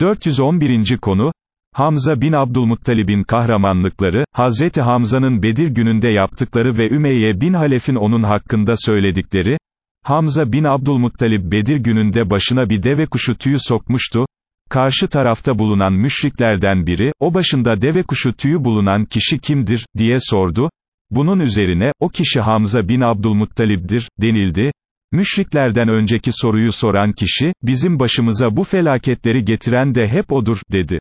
411. konu, Hamza bin Abdülmuttalib'in kahramanlıkları, Hazreti Hamza'nın Bedir gününde yaptıkları ve Ümeyye bin Halef'in onun hakkında söyledikleri, Hamza bin Abdülmuttalib Bedir gününde başına bir deve kuşu tüyü sokmuştu, karşı tarafta bulunan müşriklerden biri, o başında deve kuşu tüyü bulunan kişi kimdir, diye sordu, bunun üzerine, o kişi Hamza bin Abdülmuttalib'dir, denildi, Müşriklerden önceki soruyu soran kişi, bizim başımıza bu felaketleri getiren de hep odur, dedi.